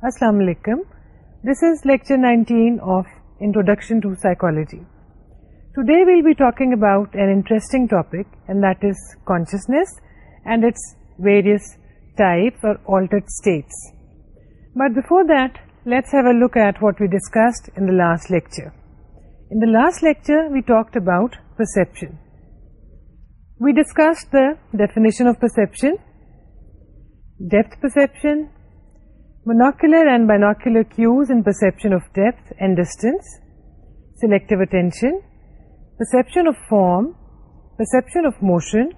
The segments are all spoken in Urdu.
Assalamu alaikum. This is lecture 19 of Introduction to Psychology. Today we will be talking about an interesting topic, and that is consciousness and its various types or altered states. But before that, let's have a look at what we discussed in the last lecture. In the last lecture, we talked about perception. We discussed the definition of perception, depth perception, monocular and binocular cues in perception of depth and distance, selective attention, perception of form, perception of motion,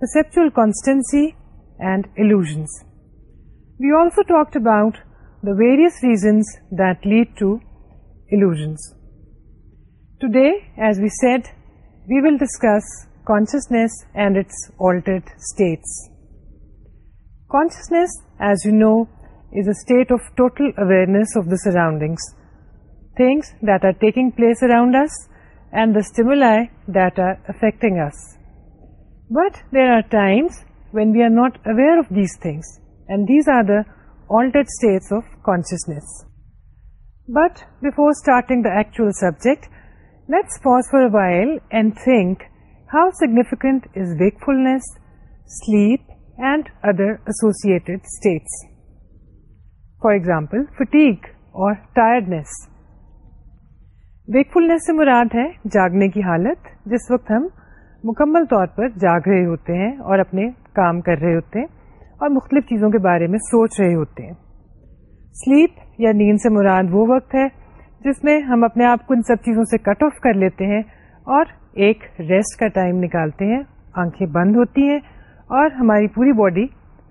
perceptual constancy, and illusions. We also talked about the various reasons that lead to illusions. Today, as we said, we will discuss consciousness and its altered states. Consciousness, as you know, is a state of total awareness of the surroundings, things that are taking place around us and the stimuli that are affecting us. But there are times when we are not aware of these things, and these are the altered states of consciousness. But before starting the actual subject, let's pause for while and think how how is wake wakefulness, and other other states for example fatigue اور or ویک فلس سے مراد ہے جاگنے کی حالت جس وقت ہم مکمل طور پر جاگ رہے ہوتے ہیں اور اپنے کام کر رہے ہوتے ہیں اور مختلف چیزوں کے بارے میں سوچ رہے ہوتے ہیں سلیپ یا نیند سے مراد وہ وقت ہے جس میں ہم اپنے آپ کو ان سب چیزوں سے کٹ آف کر لیتے ہیں اور ایک ریسٹ کا ٹائم نکالتے ہیں آنکھیں بند ہوتی ہیں اور ہماری پوری باڈی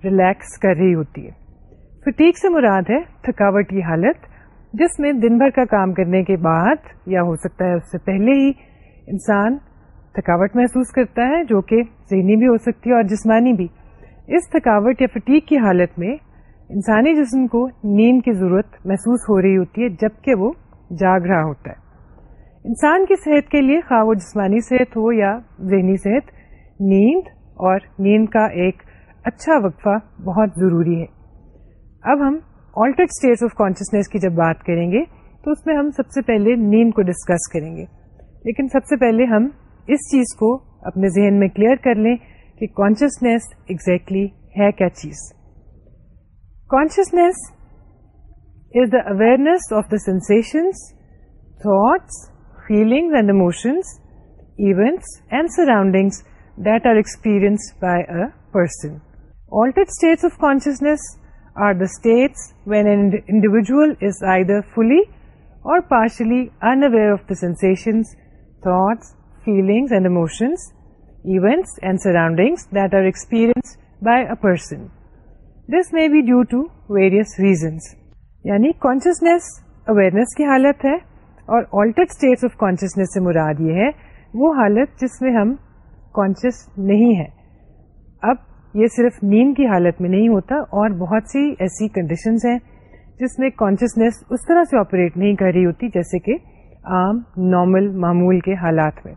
ریلیکس کر رہی ہوتی ہے فٹیک سے مراد ہے تھکاوٹ کی حالت جس میں دن بھر کا کام کرنے کے بعد یا ہو سکتا ہے اس سے پہلے ہی انسان تھکاوٹ محسوس کرتا ہے جو کہ ذہنی بھی ہو سکتی ہے اور جسمانی بھی اس تھکاوٹ یا فٹیک کی حالت میں انسانی جسم کو نیند کی ضرورت محسوس ہو رہی ہوتی ہے جبکہ وہ جاگ رہا ہوتا ہے انسان کی صحت کے لیے خواہ وہ جسمانی صحت ہو یا ذہنی صحت نیند اور نیند کا ایک اچھا وقفہ بہت ضروری ہے اب ہم آلٹرڈ اسٹیٹ آف کانشیسنیس کی جب بات کریں گے تو اس میں ہم سب سے پہلے نیند کو ڈسکس کریں گے لیکن سب سے پہلے ہم اس چیز کو اپنے ذہن میں کلیئر کر لیں کہ کانشیسنیس ایگزیکٹلی exactly ہے کیا چیز consciousness sense feelings and surroundings that are experience by us in state of consciousness and individual اور partially of the sensations feelings and that are experience by some this میں ڈیو ٹو ویریئس ریزنس یعنی کانشیسنیس اویئرنیس کی حالت ہے اور آلٹرڈ اسٹیٹ آف کانشیسنیس سے مراد یہ ہے وہ حالت جس میں ہم کانشیس نہیں ہے اب یہ صرف نیند کی حالت میں نہیں ہوتا اور بہت سی ایسی کنڈیشنز ہیں جس میں کانشیسنیس اس طرح سے آپریٹ نہیں کر رہی ہوتی جیسے کہ عام نارمل معمول کے حالات میں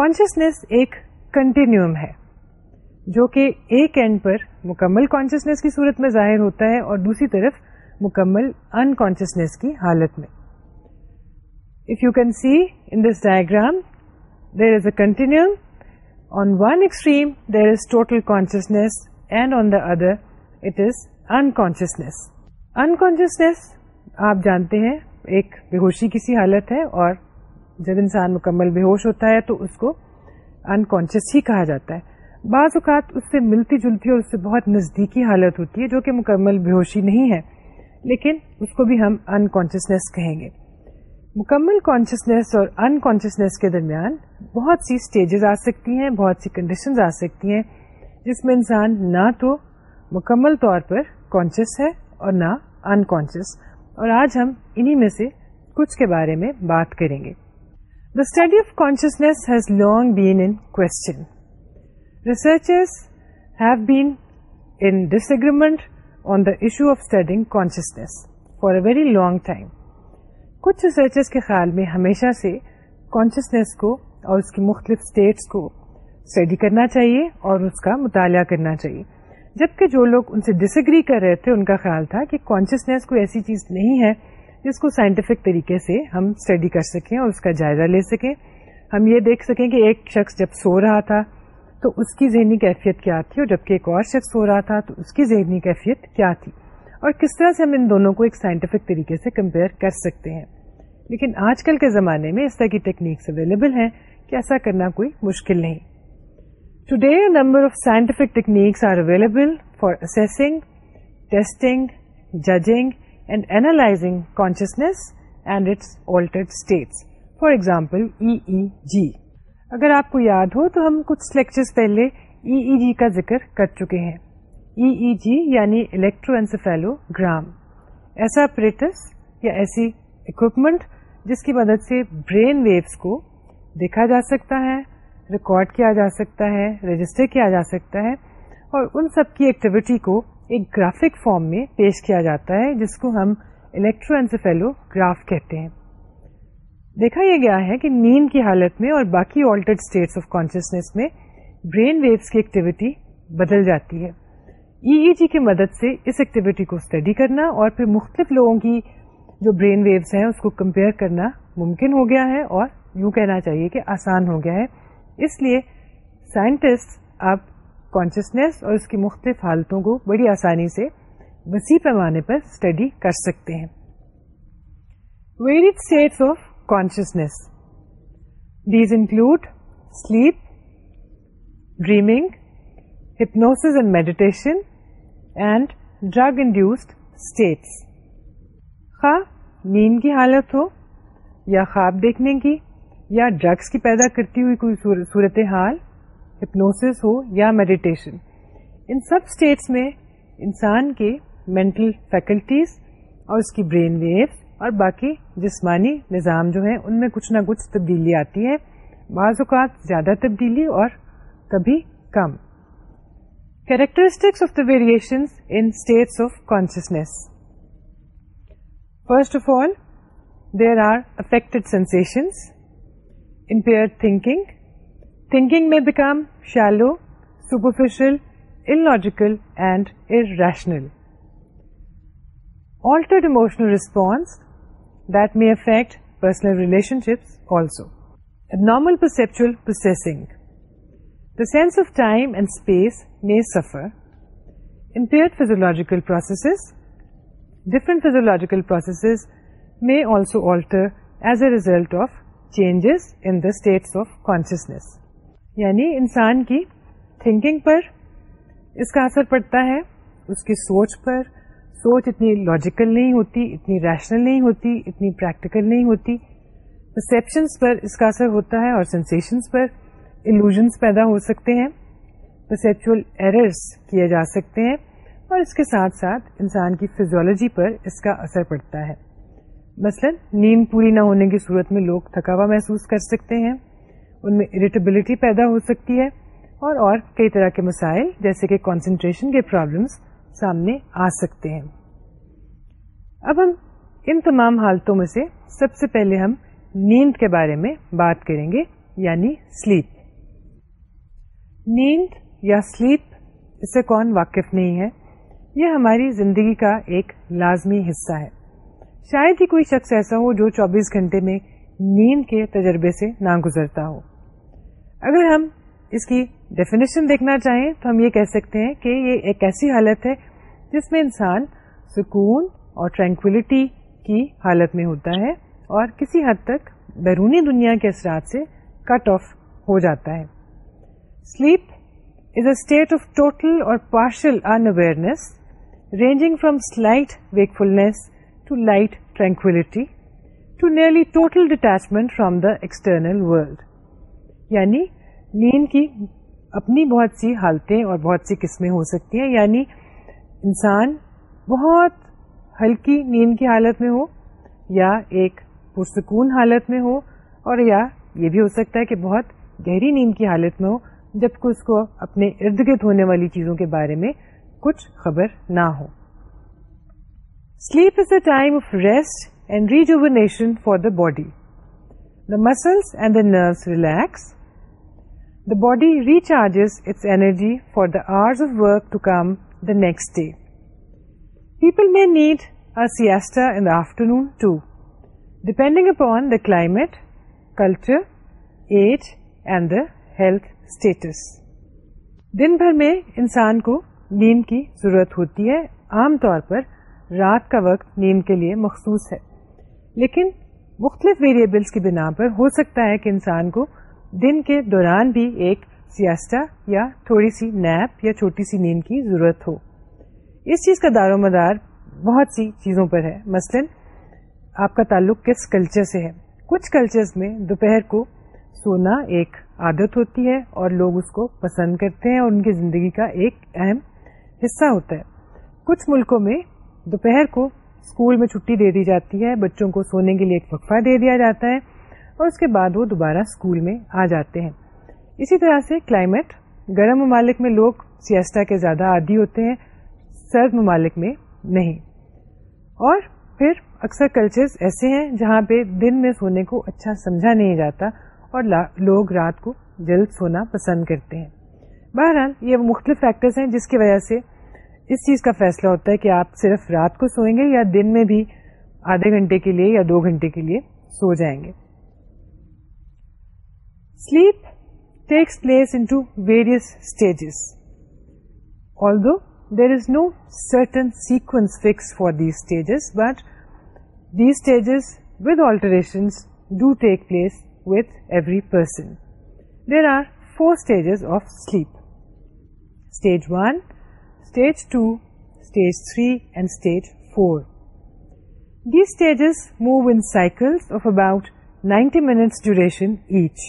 کانشیسنیس ایک کنٹینیوم ہے جو کہ ایک اینڈ پر مکمل کانشیسنیس کی صورت میں ظاہر ہوتا ہے اور دوسری طرف مکمل ان کانشیسنیس کی حالت میں if you can see in this diagram there is a continuum on one extreme there is total consciousness and on the other it is unconsciousness unconsciousness آپ جانتے ہیں ایک بے ہوشی کی سی حالت ہے اور جب انسان مکمل بے ہوش ہوتا ہے تو اس کو انکانشیس ہی کہا جاتا ہے بعض اوقات اس سے ملتی جلتی اور اس سے بہت نزدیکی حالت ہوتی ہے جو کہ مکمل بے ہوشی نہیں ہے لیکن اس کو بھی ہم کانشیسنیس کہیں گے مکمل کانشیسنیس اور انکانشیسنیس کے درمیان بہت سی اسٹیجز آ سکتی ہیں بہت سی کنڈیشن آ سکتی ہیں جس میں انسان نہ تو مکمل طور پر کانشیس ہے اور نہ انکانشیس اور آج ہم انہی میں سے کچھ کے بارے میں بات کریں گے the study of consciousness has long been in in have been disagreement on the issue of studying consciousness for a very long time کچھ ریسرچرس کے خیال میں ہمیشہ سے کانشیسنیس کو اور اس کی مختلف اسٹیٹس کو اسٹڈی کرنا چاہیے اور اس کا مطالعہ کرنا چاہیے جبکہ جو لوگ ان سے ڈس اگری کر رہے تھے ان کا خیال تھا کہ کانشیسنیس کوئی ایسی چیز نہیں ہے جس کو سائنٹیفک طریقے سے ہم اسٹڈی کر سکیں اور اس کا جائزہ لے سکیں ہم یہ دیکھ سکیں کہ ایک شخص جب سو رہا تھا تو اس کی ذہنی کیفیت کیا تھی اور جبکہ ایک اور شخص ہو رہا تھا تو اس کی ذہنی کیفیت کیا تھی اور کس طرح سے ہم ان دونوں کو ایک سائنٹیفک طریقے سے کمپیئر کر سکتے ہیں لیکن آج کل کے زمانے میں اس طرح کی ٹیکنیکس اویلیبل ہیں کہ ایسا کرنا کوئی مشکل نہیں today number of scientific techniques are available for using testing judging and analysing consciousness and its states for example E G اگر آپ کو یاد ہو تو ہم کچھ لیکچر پہلے ای ای جی کا ذکر کر چکے ہیں ای ای جی یعنی الیکٹرو انسفیلو گرام ایسا اپریٹس یا ایسی اکوپمنٹ جس کی مدد سے برین ویوس کو دیکھا جا سکتا ہے ریکارڈ کیا جا سکتا ہے رجسٹر کیا جا سکتا ہے اور ان سب کی ایکٹیویٹی کو ایک گرافک فارم میں پیش کیا جاتا ہے جس کو ہم الیکٹرو انسفیلو گراف کہتے ہیں دیکھا یہ گیا ہے کہ نیند کی حالت میں اور باقی آلٹرڈ اسٹیٹس آف کانشیسنیس میں برین ویوس کی ایکٹیویٹی بدل جاتی ہے ای ای جی کی مدد سے اس ایکٹیویٹی کو اسٹڈی کرنا اور پھر مختلف لوگوں کی جو برین ویوس ہیں اس کو کمپیئر کرنا ممکن ہو گیا ہے اور یوں کہنا چاہیے کہ آسان ہو گیا ہے اس لیے سائنٹسٹ آپ کانشیسنیس اور اس کی مختلف حالتوں کو بڑی آسانی سے وسیع پیمانے پر اسٹڈی کر سکتے ہیں varied states of conscious these include sleep dreaming hypnosis and meditation and drug induced states خواہ نیند کی حالت ہو یا خواب دیکھنے کی یا ڈرگس کی پیدا کرتی ہوئی کوئی صورت حال ہپنوسس ہو یا میڈیٹیشن ان سب اسٹیٹس میں انسان کے مینٹل فیکلٹیز اور اس کی برین ویوس اور باقی جسمانی نظام جو ہیں ان میں کچھ نہ کچھ تبدیلی آتی ہے بعض اوقات زیادہ تبدیلی اور کبھی کم characteristics of the variation of consciousness first of all there are affected sensations impair thinking thinking میں become shallow superficial illogical and irrational altered emotional response affect personal relationship also normal perceptual processing the sense of time and space میں suffer in pure physiological processes different physiological processes میں also alter as a result of changes in the states of consciousness یعنی انسان کی تھنکنگ پر اس کا اثر پڑتا ہے اس کی سوچ پر سوچ اتنی لاجیکل نہیں ہوتی اتنی ریشنل نہیں ہوتی اتنی پریکٹیکل نہیں ہوتی پرسپشنس پر اس کا اثر ہوتا ہے اور سینسیشنس پر الوژنس پیدا ہو سکتے ہیں پرسپچل ایررس کیے جا سکتے ہیں اور اس کے ساتھ ساتھ انسان کی فزیولوجی پر اس کا اثر پڑتا ہے مثلا نیند پوری نہ ہونے کی صورت میں لوگ تھکاوا محسوس کر سکتے ہیں ان میں اریٹیبلٹی پیدا ہو سکتی ہے اور اور کئی طرح کے مسائل جیسے کہ کانسنٹریشن کے پرابلمس سامنے آ سکتے ہیں اب ہم ان تمام حالتوں میں سے سب سے پہلے ہم نیند کے بارے میں بات کریں گے یعنی سلیپ نیند یا سلیپ اس سے کون واقف نہیں ہے یہ ہماری زندگی کا ایک لازمی حصہ ہے شاید ہی کوئی شخص ایسا ہو جو چوبیس گھنٹے میں نیند کے تجربے سے نہ گزرتا ہو اگر ہم اس کی ڈیفینیشن دیکھنا چاہیں تو ہم یہ کہہ سکتے ہیں کہ یہ ایک ایسی حالت ہے جس میں انسان سکون اور ٹرینکولیٹی کی حالت میں ہوتا ہے اور کسی حد تک بیرونی دنیا کے اثرات سے کٹ آف ہو جاتا ہے sleep is a state of total اور partial unawareness ranging slight wakefulness to light tranquillity to nearly total detachment from the external world یعنی نیند کی اپنی بہت سی حالتیں اور بہت سی قسمیں ہو سکتی ہیں یعنی انسان بہت ہلکی نیند کی حالت میں ہو یا ایک پرسکون حالت میں ہو اور یا یہ بھی ہو سکتا ہے کہ بہت گہری نیند کی حالت میں ہو جبکہ اس کو اپنے ارد گرد ہونے والی چیزوں کے بارے میں کچھ خبر نہ ہو sleep is a time of rest and rejuvenation for the body the muscles and the nerves relax the body recharges its energy for the hours of work to come the next day people the climate culture age and health دن بھر میں انسان کو نیند کی ضرورت ہوتی ہے عام طور پر رات کا وقت نیند کے لیے مخصوص ہے لیکن مختلف ویریبلس کی بنا پر ہو سکتا ہے کہ انسان کو دن کے دوران بھی ایک سیاستہ یا تھوڑی سی نیپ یا چھوٹی سی نیند کی ضرورت ہو اس چیز کا دار و مدار بہت سی چیزوں پر ہے مثلا آپ کا تعلق کس کلچر سے ہے کچھ کلچر میں دوپہر کو سونا ایک عادت ہوتی ہے اور لوگ اس کو پسند کرتے ہیں اور ان کی زندگی کا ایک اہم حصہ ہوتا ہے کچھ ملکوں میں دوپہر کو اسکول میں چھٹی دے دی جاتی ہے بچوں کو سونے کے لیے ایک وقفہ دے دیا جاتا ہے اور اس کے بعد وہ دوبارہ اسکول میں آ جاتے ہیں اسی طرح سے کلائمیٹ گرم ممالک میں لوگ سیاستہ کے زیادہ عادی ہوتے ہیں سرد ممالک میں نہیں اور پھر اکثر کلچرز ایسے ہیں جہاں پہ دن میں سونے کو اچھا سمجھا نہیں جاتا اور لوگ رات کو جلد سونا پسند کرتے ہیں بہرحال یہ مختلف فیکٹرز ہیں جس کی وجہ سے اس چیز کا فیصلہ ہوتا ہے کہ آپ صرف رات کو سوئیں گے یا دن میں بھی آدھے گھنٹے کے لیے یا دو گھنٹے کے لیے سو جائیں گے sleep takes place into various stages although There is no certain sequence fixed for these stages, but these stages with alterations do take place with every person. There are 4 stages of sleep: stage 1, stage 2, stage 3 and stage 4. These stages move in cycles of about 90 minutes duration each.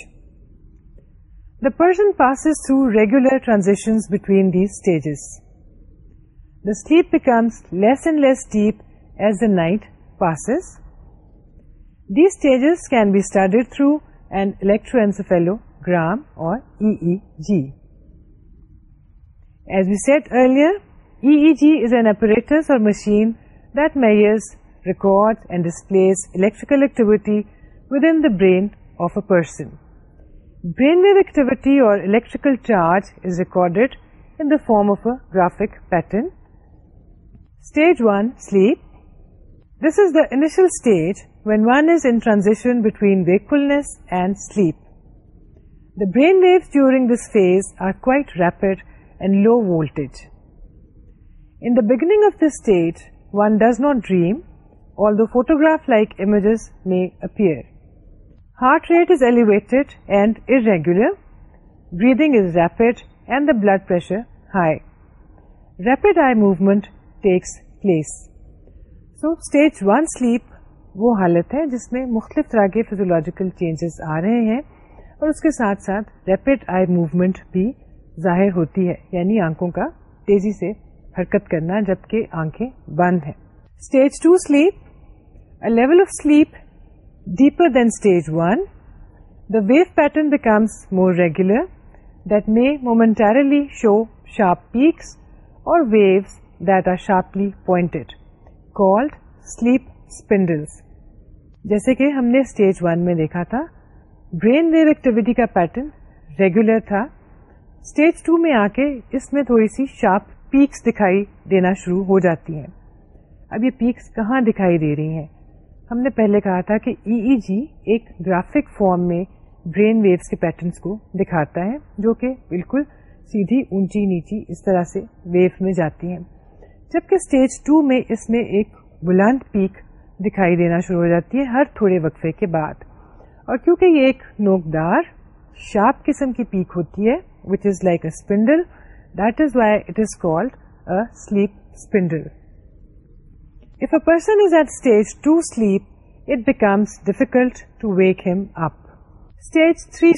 The person passes through regular transitions between these stages. The sleep becomes less and less deep as a night passes then be studied through and electrogram اور machine there's record and displays activity within the brain of a person brain activity اور pattern Stage 1, sleep. This is the initial stage when one is in transition between wakefulness and sleep. The brain waves during this phase are quite rapid and low voltage. In the beginning of this stage, one does not dream, although photograph-like images may appear. Heart rate is elevated and irregular, breathing is rapid and the blood pressure high. Rapid eye movement takes place so stage one sleep وہ حالت ہے جس میں مختلف طرح کے فیزولوجیکل چینجز آ رہے ہیں اور اس کے ساتھ ساتھ ریپڈ آئی موومینٹ بھی ظاہر ہوتی ہے یعنی آنکھوں کا تیزی سے حرکت کرنا جبکہ آنکھیں بند ہیں stage two sleep level of sleep deeper than stage one the wave pattern becomes more regular that may momentarily show sharp peaks اور waves that are sharply pointed called sleep spindles جیسے کہ ہم نے اسٹیج ون میں دیکھا تھا برین ویو ایکٹیویٹی کا پیٹرن ریگولر تھا اسٹیج ٹو میں آ کے اس میں تھوڑی سی شارپ پیکس دکھائی دینا شروع ہو جاتی ہیں اب یہ پیکس کہاں دکھائی دے رہی ہیں ہم نے پہلے کہا تھا کہ ای e جی e ایک گرافک فارم میں برین ویوس کے پیٹرنس کو دکھاتا ہے جو کہ بالکل سیدھی اونچی نیچی اس طرح سے ویو میں جاتی ہیں جبکہ اسٹیج ٹو میں اس میں ایک بلند پیک دکھائی دینا شروع ہو جاتی ہے ہر تھوڑے وقفے کے بعد اور کیونکہ یہ ایک نوکدار شارپ قسم کی پیک ہوتی ہے which is like a spindle that is why it is called sleep spindle at stage person is at stage two sleep it becomes difficult to wake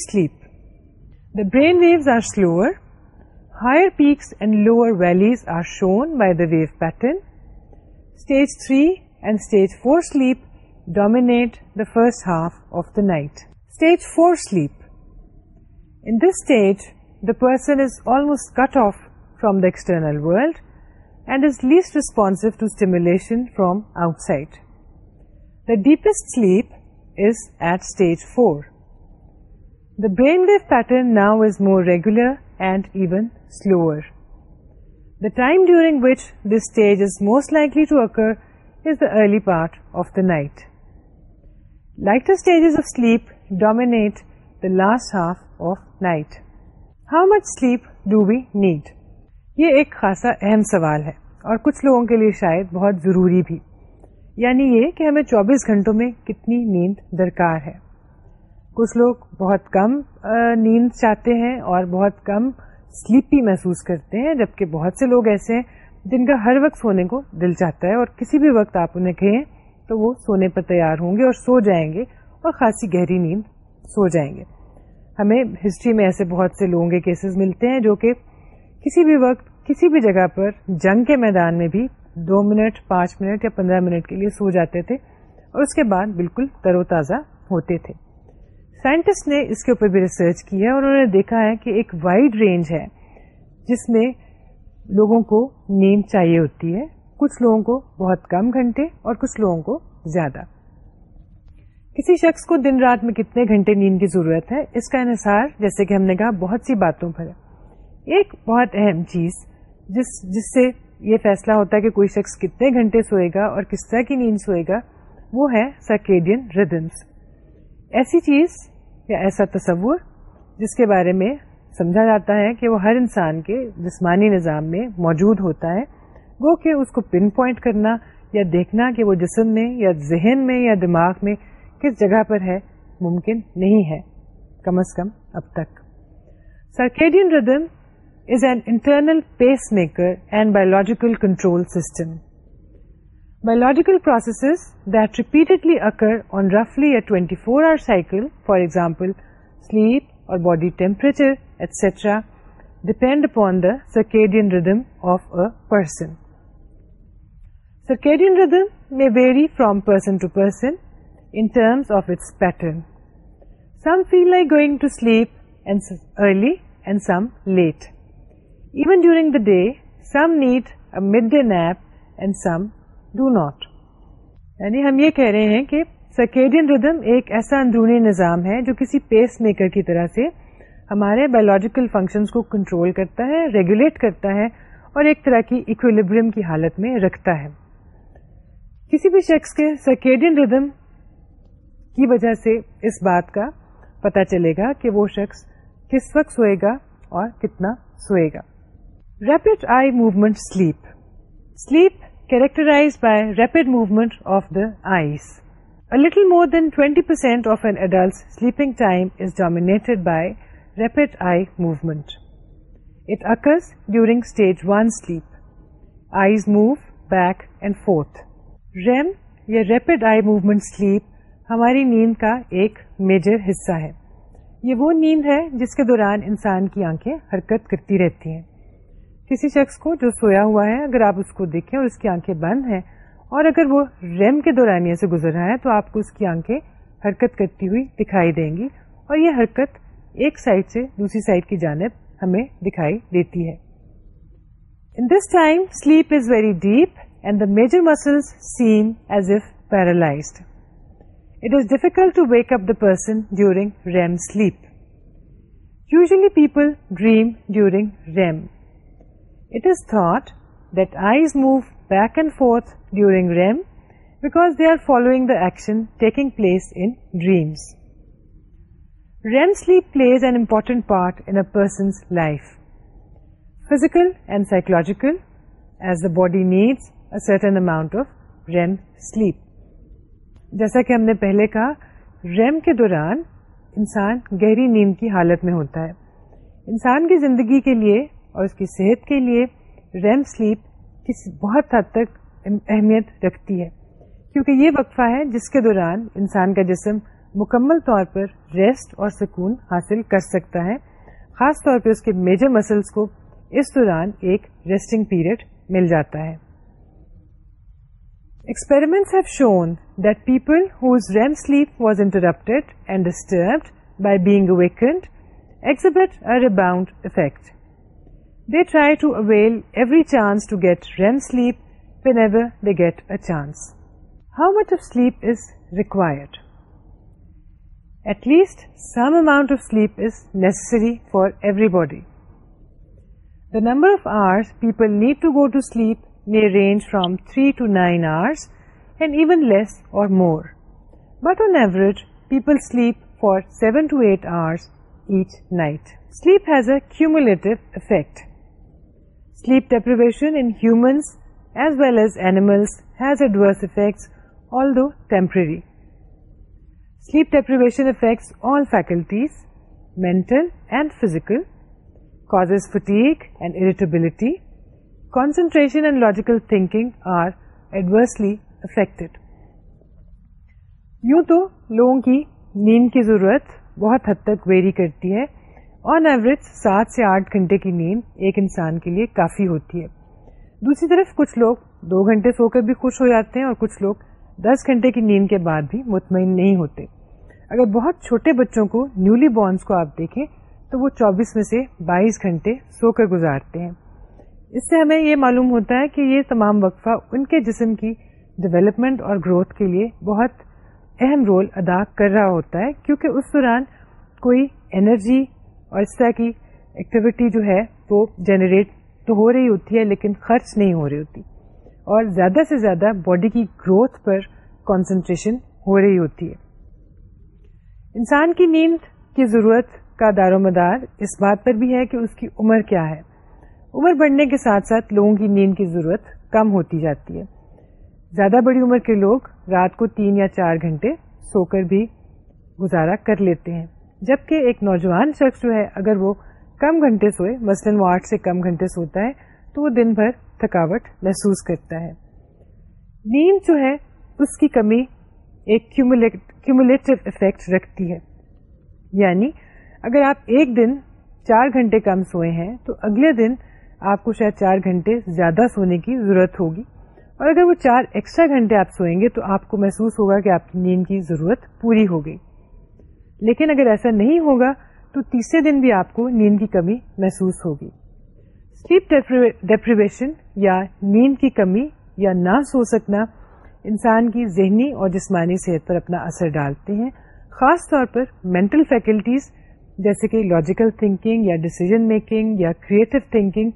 sleep. The brain waves are slower Higher peaks and lower valleys are shown by the wave pattern. Stage 3 and stage 4 sleep dominate the first half of the night. Stage 4 sleep. In this stage, the person is almost cut off from the external world and is least responsive to stimulation from outside. The deepest sleep is at stage 4. The brainwave pattern now is more regular and even slower time during which this stage is most likely to occurs early part of the night like stages of sleep dominate the last half of night how much sleep do we need یہ ایک خاصا اہم سوال ہے اور کچھ لوگوں کے لیے شاید بہت ضروری بھی یعنی یہ کہ ہمیں چوبیس گھنٹوں میں کتنی نیند درکار ہے کچھ لوگ بہت کم نیند چاہتے ہیں اور بہت کم سلیپی محسوس کرتے ہیں جبکہ بہت سے لوگ ایسے ہیں جن کا ہر وقت سونے کو دل چاہتا ہے اور کسی بھی وقت آپ انہیں کہیں تو وہ سونے پر تیار ہوں گے اور سو جائیں گے اور خاصی گہری نیند سو جائیں گے ہمیں ہسٹری میں ایسے بہت سے لوگوں کے کیسز ملتے ہیں جو کہ کسی بھی وقت کسی بھی جگہ پر جنگ کے میدان میں بھی دو منٹ پانچ منٹ یا پندرہ منٹ کے لیے سو جاتے تھے اور اس کے بعد بالکل تر و تازہ ہوتے تھے سائنٹسٹ نے اس کے اوپر بھی ریسرچ کی ہے اور انہوں نے دیکھا ہے کہ ایک وائڈ رینج ہے جس میں لوگوں کو نیند چاہیے ہوتی ہے کچھ لوگوں کو بہت کم گھنٹے اور کچھ لوگوں کو زیادہ کسی شخص کو دن رات میں کتنے گھنٹے نیند کی ضرورت ہے اس کا انحصار جیسے کہ ہم نے کہا بہت سی باتوں پر ہے ایک بہت اہم چیز جس جس سے یہ فیصلہ ہوتا ہے کہ کوئی شخص کتنے گھنٹے سوئے گا اور کس طرح کی نیند سوئے گا وہ ہے سرکیڈین ردمس ایسی چیز یا ایسا تصور جس کے بارے میں سمجھا جاتا ہے کہ وہ ہر انسان کے جسمانی نظام میں موجود ہوتا ہے گو کہ اس کو پن پوائنٹ کرنا یا دیکھنا کہ وہ جسم میں یا ذہن میں یا دماغ میں کس جگہ پر ہے ممکن نہیں ہے کم از کم اب تک circadian rhythm is an internal pacemaker and biological control system Biological processes that repeatedly occur on roughly a 24-hour cycle, for example, sleep or body temperature, etc., depend upon the circadian rhythm of a person. Circadian rhythm may vary from person to person in terms of its pattern. Some feel like going to sleep early and some late. Even during the day, some need a midday nap and some do not یعنی ہم یہ کہہ رہے ہیں کہ سکیڈین ردم ایک ایسا اندرونی نظام ہے جو کسی پیس میکر کی طرح سے ہمارے بایولوجیکل فنکشنز کو کنٹرول کرتا ہے ریگولیٹ کرتا ہے اور ایک طرح کی اکولیبرم کی حالت میں رکھتا ہے کسی بھی شخص کے سکیڈین ردم کی وجہ سے اس بات کا پتا چلے گا کہ وہ شخص کس وقت سوئے گا اور کتنا سوئے گا rapid eye movement sleep sleep time is the by then twenty percent I occurs occurs during stage one sleep eyes back and forth REM یا ریپڈ آئی موومینٹ سلیپ ہماری نیند کا ایک میجر حصہ ہے یہ وہ نیند ہے جس کے دوران انسان کی آنکھیں حرکت کرتی رہتی ہیں کسی شخص کو جو سویا ہوا ہے اگر آپ اس کو دیکھیں اور اس کی آنکھیں بند ہیں اور اگر وہ ریم کے سے گزر رہا ہے تو آپ کو اس کی آنکھیں حرکت کرتی ہوئی دکھائی دیں گی اور یہ حرکت ایک سائڈ سے دوسری سائڈ کی جانب ہمیں دکھائی دیتی ہے in this time sleep is very deep and the major muscle seem as if paralyse it is difficult to wake up the person during REM sleep usually people dream during REM it is thought mock and forth diverting place REM sleep plays an important part in life physical and psychological as the body needs a certain amount of REM sleep جیسا کہ ہم نے پہلے کہا ریم کے دوران انسان گہری نیند کی حالت میں ہوتا ہے انسان کی زندگی کے لیے اور اس کی صحت کے لیے ریم سلیپ اس بہت حد تک اہمیت رکھتی ہے کیونکہ یہ وقفہ ہے جس کے دوران انسان کا جسم مکمل طور پر ریسٹ اور سکون حاصل کر سکتا ہے خاص طور پر اس کے میجر مسلس کو اس دوران ایک ریسٹنگ پیریڈ مل جاتا ہے Experiments have shown that people whose REM sleep was interrupted and disturbed by being awakened exhibit a rebound effect. They try to avail every chance to get REM sleep whenever they get a chance. How much of sleep is required? At least some amount of sleep is necessary for everybody. The number of hours people need to go to sleep may range from 3 to 9 hours and even less or more. But on average, people sleep for 7 to 8 hours each night. Sleep has a cumulative effect. Rep faculties mental and physical cause fatigue and irritability concentration and logical thinking are adversely affect یوں تو لوگوں کی نیند کی ضرورت بہت حد تک ویری کرتی ہے آن ایوریج سات سے آٹھ گھنٹے کی نیند ایک انسان کے لیے کافی ہوتی ہے دوسری طرف کچھ لوگ دو گھنٹے سو کر بھی خوش ہو جاتے ہیں اور کچھ لوگ دس گھنٹے کی نیند کے بعد بھی مطمئن نہیں ہوتے اگر بہت چھوٹے بچوں کو نیولی بورنس کو آپ دیکھیں تو وہ چوبیس میں سے بائیس گھنٹے سو کر گزارتے ہیں اس سے ہمیں یہ معلوم ہوتا ہے کہ یہ تمام وقفہ ان کے جسم کی ڈیولپمنٹ اور گروتھ کے لیے بہت اہم رول ادا کر رہا ہوتا ہے کیونکہ اس دوران کوئی انرجی اور اس طرح کی ایکٹیویٹی جو ہے وہ جنریٹ تو ہو رہی ہوتی ہے لیکن خرچ نہیں ہو رہی ہوتی اور زیادہ سے زیادہ باڈی کی گروتھ پر کانسنٹریشن ہو رہی ہوتی ہے انسان کی نیند کی ضرورت کا دار و مدار اس بات پر بھی ہے کہ اس کی عمر کیا ہے عمر بڑھنے کے ساتھ ساتھ لوگوں کی نیند کی ضرورت کم ہوتی جاتی ہے زیادہ بڑی عمر کے لوگ رات کو تین یا چار گھنٹے سو کر بھی گزارا کر لیتے ہیں جبکہ ایک نوجوان شخص جو ہے اگر وہ کم گھنٹے سوئے مثلاً وہ آٹھ سے کم گھنٹے سوتا ہے تو وہ دن بھر تھکاوٹ محسوس کرتا ہے نیند جو ہے اس کی کمی ایک کیومولیٹو افیکٹ رکھتی ہے یعنی اگر آپ ایک دن چار گھنٹے کم سوئے ہیں تو اگلے دن آپ کو شاید چار گھنٹے زیادہ سونے کی ضرورت ہوگی اور اگر وہ چار ایکسٹرا گھنٹے آپ سوئیں گے تو آپ کو محسوس ہوگا کہ آپ کی نیند کی ضرورت پوری ہو گئی لیکن اگر ایسا نہیں ہوگا تو تیسرے دن بھی آپ کو نیند کی کمی محسوس ہوگی سلیپ ڈیپریویشن یا نیند کی کمی یا نہ سو سکنا انسان کی ذہنی اور جسمانی صحت پر اپنا اثر ڈالتے ہیں خاص طور پر مینٹل فیکلٹیز جیسے کہ لاجیکل تھنکنگ یا ڈسیزن میکنگ یا کریٹو تھنکنگ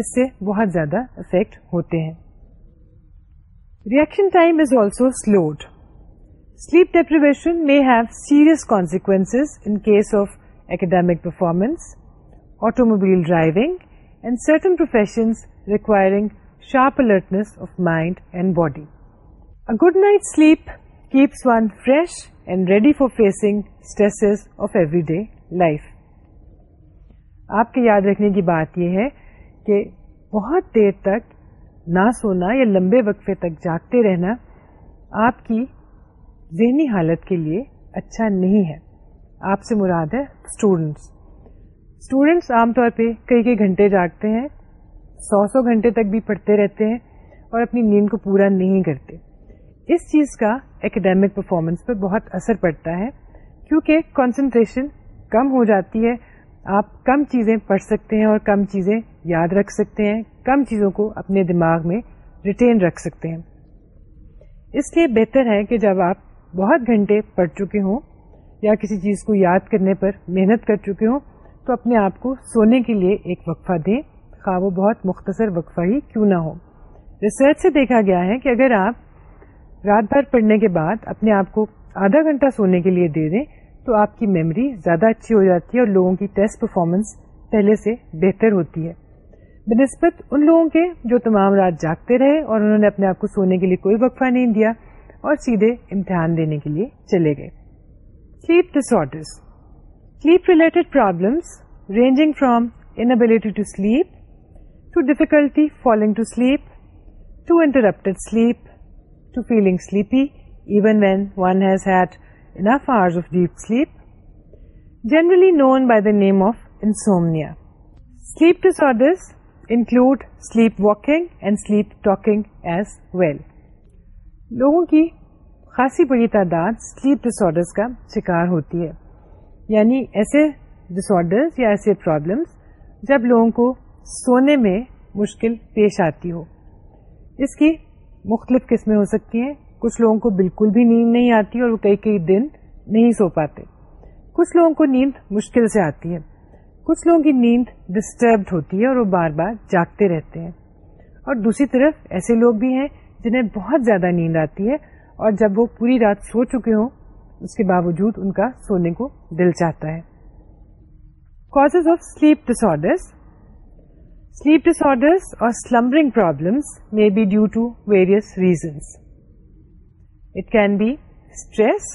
اس سے بہت زیادہ افیکٹ ہوتے ہیں reaction time is also slowed have serious performance mind body good night sleep keeps one fresh and ready for facing facing of every day life آپ کے یاد رکھنے کی بات یہ ہے کہ بہت دیر تک نہ سونا یا لمبے وقفے تک جاگتے رہنا آپ کی ذہنی حالت کے لیے اچھا نہیں ہے آپ سے مراد ہے اسٹوڈینٹس اسٹوڈینٹس عام طور پہ کئی کئی گھنٹے جاگتے ہیں سو سو گھنٹے تک بھی پڑھتے رہتے ہیں اور اپنی نیند کو پورا نہیں کرتے اس چیز کا اکیڈیمک پرفارمنس پر بہت اثر پڑتا ہے کیونکہ کانسنٹریشن کم ہو جاتی ہے آپ کم چیزیں پڑھ سکتے ہیں اور کم چیزیں یاد رکھ سکتے ہیں کم چیزوں کو اپنے دماغ میں ریٹین رکھ سکتے ہیں اس لیے بہتر ہے کہ جب آپ بہت گھنٹے پڑھ چکے ہوں یا کسی چیز کو یاد کرنے پر محنت کر چکے ہوں تو اپنے آپ کو سونے کے لیے ایک وقفہ دیں خواب بہت مختصر وقفہ ہی کیوں نہ ہو ریسرچ سے دیکھا گیا ہے کہ اگر آپ رات بھر پڑھنے کے بعد اپنے آپ کو آدھا گھنٹہ سونے کے لیے دے دیں تو آپ کی میموری زیادہ اچھی ہو جاتی ہے اور لوگوں کی ٹیسٹ پرفارمنس پہلے سے بہتر ہوتی ہے بنسبت ان لوگوں کے جو تمام رات جاگتے رہے اور انہوں نے اپنے آپ کو سونے کے لیے کوئی وقفہ نہیں دیا اور سیدھے امتحان دینے کے لیے چلے گئے sleep sleep dis related problems ranging from inability to sleep to difficulty falling to sleep to interrupted sleep to feeling sleepy even when one has had enough hours of deep sleep generally known by the name of disorder include sleep walking and sleep talking as well لوگوں کی خاصی بڑی تعداد سلیپ ڈسر کا شکار ہوتی ہے یعنی ایسے یا ایسے پرابلمس جب لوگوں کو سونے میں مشکل پیش آتی ہو اس کی مختلف قسمیں ہو سکتی ہیں کچھ لوگوں کو بالکل بھی نیند نہیں آتی اور وہ کئی کئی دن نہیں سو پاتے کچھ لوگوں کو نیند مشکل سے آتی ہے کچھ لوگوں کی نیند ڈسٹربڈ ہوتی ہے اور وہ بار بار جاگتے رہتے ہیں اور دوسری طرف ایسے لوگ بھی ہیں جنہیں بہت زیادہ نیند آتی ہے اور جب وہ پوری رات سو چکے ہوں اس کے باوجود ان کا سونے کو دل چاہتا ہے cause of sleep dis sleep dis disorders or slumbering problems میں be due to various reasons it can be stress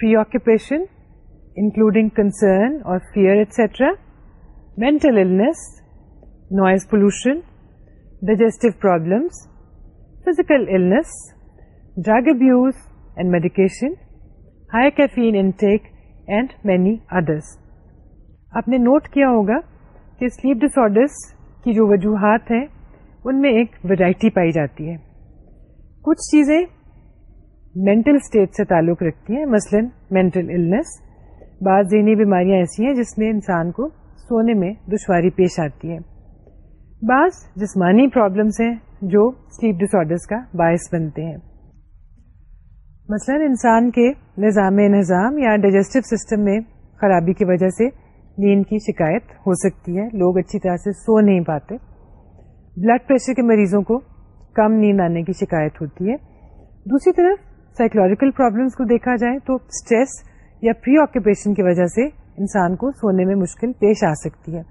preoccupation including concern or fear et cetera mental noise pollution digestive problems faecal drug abuse and medication high caffeine intake and many others آپ نے نوٹ کیا ہوگا کہ سلیپ ڈسر کی جو وجوہات ہیں ان میں ایک ویرائٹی پائی جاتی ہے کچھ چیزیں مینٹل اسٹیٹ سے تعلق رکھتی ہیں مثلاً مینٹل النس بعض ذہنی بیماریاں ایسی ہیں جس میں انسان کو سونے میں دشواری پیش آتی ہے بعض جسمانی پرابلمس ہیں جو سلیپ ڈس آرڈرس کا باعث بنتے ہیں مثلا انسان کے نظام نظام یا ڈائجسٹو سسٹم میں خرابی کی وجہ سے نیند کی شکایت ہو سکتی ہے لوگ اچھی طرح سے سو نہیں پاتے بلڈ پریشر کے مریضوں کو کم نیند آنے کی شکایت ہوتی ہے دوسری طرف سائیکولوجیکل پرابلمس کو دیکھا جائے تو اسٹریس یا پری آکوپیشن کی وجہ سے انسان کو سونے میں مشکل پیش آ سکتی ہے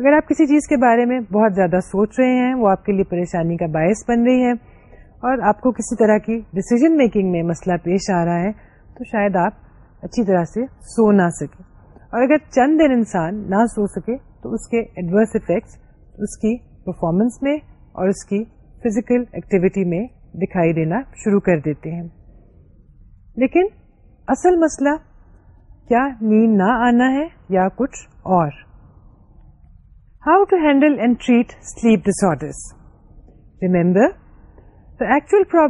اگر آپ کسی چیز کے بارے میں بہت زیادہ سوچ رہے ہیں وہ آپ کے لیے پریشانی کا باعث بن رہی ہے اور آپ کو کسی طرح کی ڈسیزن میکنگ میں مسئلہ پیش آ رہا ہے تو شاید آپ اچھی طرح سے سو نہ سکے اور اگر چند دن انسان نہ سو سکے تو اس کے ایڈورس افیکٹس اس کی پرفارمنس میں اور اس کی فزیکل ایکٹیویٹی میں دکھائی دینا شروع کر دیتے ہیں لیکن اصل مسئلہ کیا نیند نہ آنا ہے یا کچھ اور how to handle and treat disorder the actual per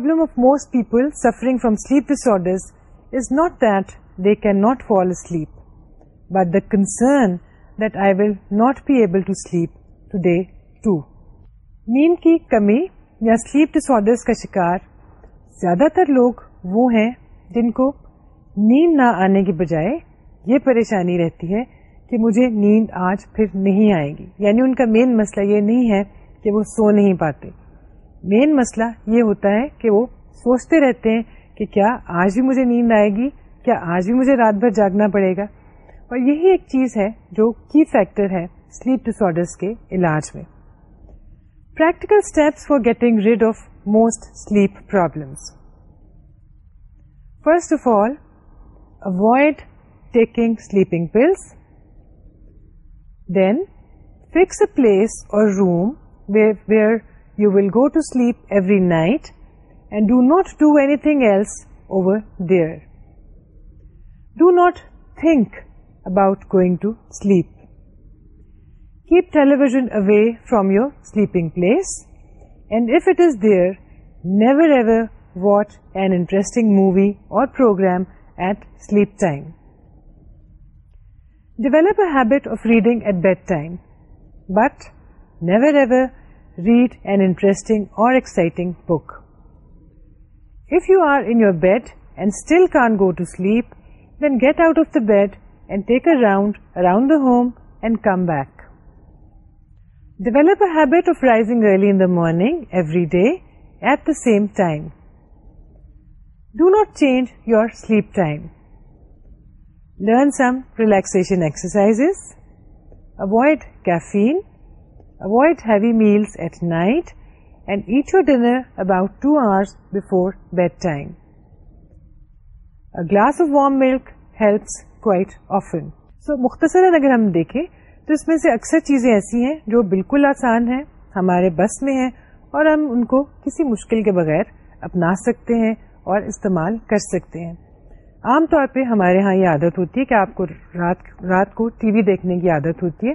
not be able in کی کمی یا سلیپ ڈسر کا شکار زیادہ تر لوگ وہ ہیں جن کو نیند نہ آنے کے بجائے یہ پریشانی رہتی ہے کہ مجھے نیند آج پھر نہیں آئے گی یعنی ان کا مین مسئلہ یہ نہیں ہے کہ وہ سو نہیں پاتے مین مسئلہ یہ ہوتا ہے کہ وہ سوچتے رہتے ہیں کہ کیا آج بھی مجھے نیند آئے گی کیا آج بھی مجھے رات بھر جاگنا پڑے گا اور یہی ایک چیز ہے جو کی فیکٹر ہے سلیپ ڈسر کے علاج میں practical steps for getting rid of most sleep problem first of all avoid taking sleeping pills Then fix a place or room where you will go to sleep every night and do not do anything else over there. Do not think about going to sleep. Keep television away from your sleeping place, and if it is there, never ever watch an interesting movie or program at sleep time. Develop a habit of reading at bedtime, but never ever read an interesting or exciting book. If you are in your bed and still can't go to sleep, then get out of the bed and take a round around the home and come back. Develop a habit of rising early in the morning every day at the same time. Do not change your sleep time. Relaxation exercise avoid heavy meal at night eat your dinner about two hour bed of warm milk helps کو مختصراً اگر ہم دیکھیں تو اس میں سے اکثر چیزیں ایسی ہیں جو بالکل آسان ہے ہمارے بس میں ہیں اور ہم ان کو کسی مشکل کے بغیر اپنا سکتے ہیں اور استعمال کر سکتے ہیں عام طور پہ ہمارے ہاں یہ عادت ہوتی ہے کہ آپ کو رات رات کو ٹی وی دیکھنے کی عادت ہوتی ہے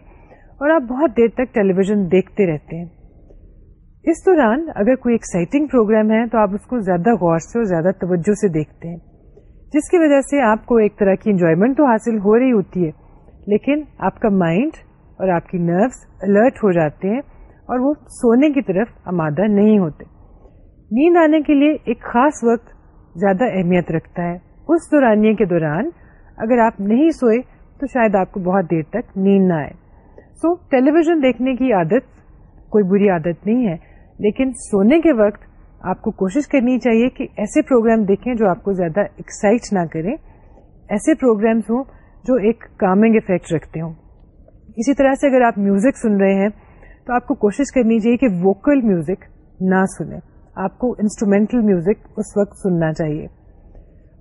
اور آپ بہت دیر تک ٹیلی ویژن دیکھتے رہتے ہیں اس دوران اگر کوئی ایکسائٹنگ پروگرام ہے تو آپ اس کو زیادہ غور سے اور زیادہ توجہ سے دیکھتے ہیں جس کی وجہ سے آپ کو ایک طرح کی انجوائمنٹ تو حاصل ہو رہی ہوتی ہے لیکن آپ کا مائنڈ اور آپ کی نروس الرٹ ہو جاتے ہیں اور وہ سونے کی طرف آمادہ نہیں ہوتے نیند آنے کے لیے ایک خاص وقت زیادہ اہمیت رکھتا ہے اس دورانیے کے دوران اگر آپ نہیں سوئے تو شاید آپ کو بہت دیر تک نیند نہ آئے سو ٹیلی ویژن دیکھنے کی عادت کوئی بری عادت نہیں ہے لیکن سونے کے وقت آپ کو کوشش کرنی چاہیے کہ ایسے پروگرام دیکھیں جو آپ کو زیادہ ایکسائٹ نہ کریں ایسے پروگرامس ہوں جو ایک کامنگ افیکٹ رکھتے ہوں اسی طرح سے اگر آپ میوزک سن رہے ہیں تو آپ کو کوشش کرنی چاہیے کہ ووکل میوزک نہ سنیں آپ کو انسٹرومینٹل میوزک اس وقت سننا چاہیے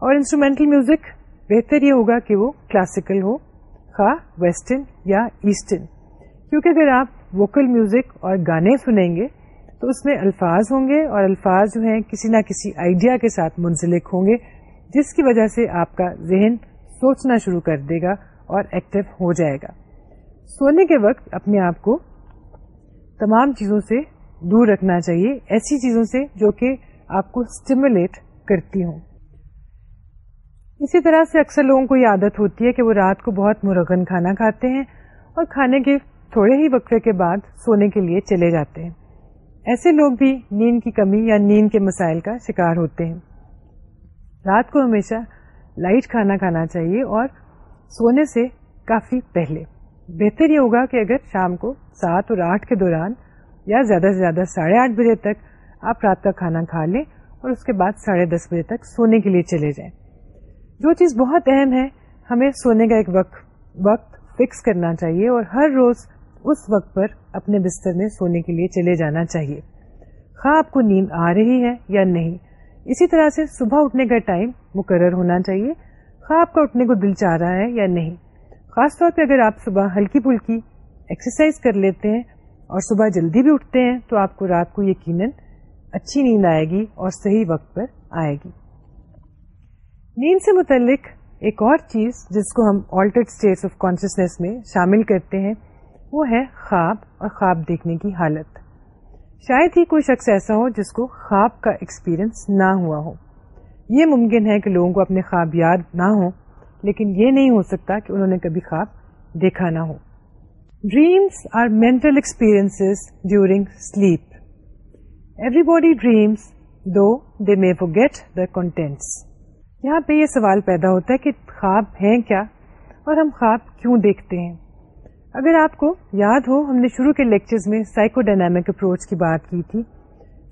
اور انسٹرومینٹل میوزک بہتر یہ ہوگا کہ وہ کلاسیکل ہو خا ویسٹرن یا ایسٹرن کیونکہ اگر آپ ووکل میوزک اور گانے سنیں گے تو اس میں الفاظ ہوں گے اور الفاظ جو ہیں کسی نہ کسی آئیڈیا کے ساتھ منسلک ہوں گے جس کی وجہ سے آپ کا ذہن سوچنا شروع کر دے گا اور ایکٹیو ہو جائے گا سونے کے وقت اپنے آپ کو تمام چیزوں سے دور رکھنا چاہیے ایسی چیزوں سے جو کہ آپ کو اسٹیمولیٹ کرتی ہوں اسی طرح سے اکثر لوگوں کو یہ عادت ہوتی ہے کہ وہ رات کو بہت مرغن کھانا کھاتے ہیں اور کھانے کے تھوڑے ہی وقفے کے بعد سونے کے لیے چلے جاتے ہیں ایسے لوگ بھی نیند کی کمی یا نیند کے مسائل کا شکار ہوتے ہیں رات کو ہمیشہ لائٹ کھانا کھانا چاہیے اور سونے سے کافی پہلے بہتر یہ ہوگا کہ اگر شام کو سات اور آٹھ کے دوران یا زیادہ سے زیادہ ساڑھے آٹھ بجے تک آپ رات کا کھانا کھا لیں اور اس کے بعد ساڑھے دس بجے تک سونے کے لیے چلے جائیں جو چیز بہت اہم ہے ہمیں سونے کا ایک وقت وقت فکس کرنا چاہیے اور ہر روز اس وقت پر اپنے بستر میں سونے کے لیے چلے جانا چاہیے خواہ آپ کو نیند آ رہی ہے یا نہیں اسی طرح سے صبح اٹھنے کا ٹائم مقرر ہونا چاہیے خواہ آپ کا اٹھنے کو دل چاہ رہا ہے یا نہیں خاص طور پہ اگر آپ صبح ہلکی پھلکی ایکسرسائز کر لیتے ہیں اور صبح جلدی بھی اٹھتے ہیں تو آپ کو رات کو یقیناً اچھی نیند آئے گی اور صحیح وقت پر آئے گی نیند سے متعلق ایک اور چیز جس کو ہم آلٹرڈ اسٹیٹ آف کانشیسنیس میں شامل کرتے ہیں وہ ہے خواب اور خواب دیکھنے کی حالت شاید ہی کوئی شخص ایسا ہو جس کو خواب کا ایکسپیرئنس نہ ہوا ہو یہ ممکن ہے کہ لوگوں کو اپنے خواب یاد نہ ہو لیکن یہ نہیں ہو سکتا کہ انہوں نے کبھی خواب دیکھا نہ ہو dreams are mental experience during sleep everybody dreams though they may forget the contends یہاں پہ یہ سوال پیدا ہوتا ہے کہ خواب ہیں کیا اور ہم خواب کیوں دیکھتے ہیں اگر آپ کو یاد ہو ہم نے شروع کے لیکچرز میں سائیکو ڈائنامک اپروچ کی بات کی تھی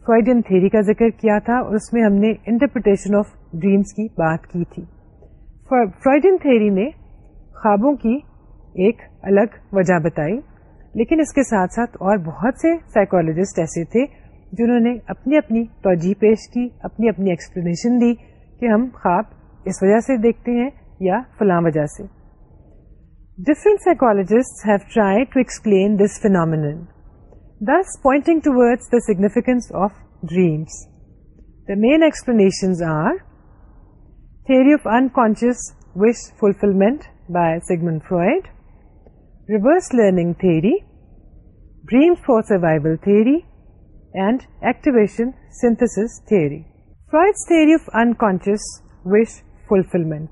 فرائڈین تھیری کا ذکر کیا تھا اور اس میں ہم نے انٹرپریٹیشن آف ڈریمس کی بات کی تھی فرائڈین تھیری نے خوابوں کی ایک الگ وجہ بتائی لیکن اس کے ساتھ ساتھ اور بہت سے سائیکولوجسٹ ایسے تھے جنہوں نے اپنی اپنی توجہ پیش کی اپنی اپنی ایکسپلینیشن دی کہ ہم خواب اس وجہ سے دیکھتے ہیں یا فلاں وجہ سے different have try to explain this this pointing psychologists the significance of dreams the main explanations are theory of unconscious wish fulfilment by Sigmund Freud reverse learning theory dreams for survival theory and activation synthesis تھوڑی Freud's theory of unconscious wish fulfillment.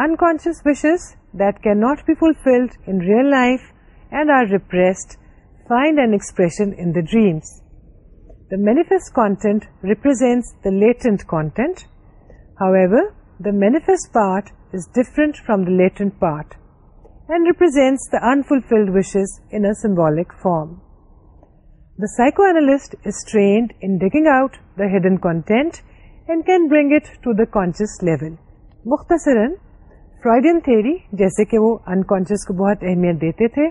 Unconscious wishes that cannot be fulfilled in real life and are repressed find an expression in the dreams. The manifest content represents the latent content. However, the manifest part is different from the latent part and represents the unfulfilled wishes in a symbolic form. The psychoanalyst is trained in digging out the hidden content in can bring into the conscious level مختصراً جیسے کہ وہ انکانشیس کو بہت اہمیت دیتے تھے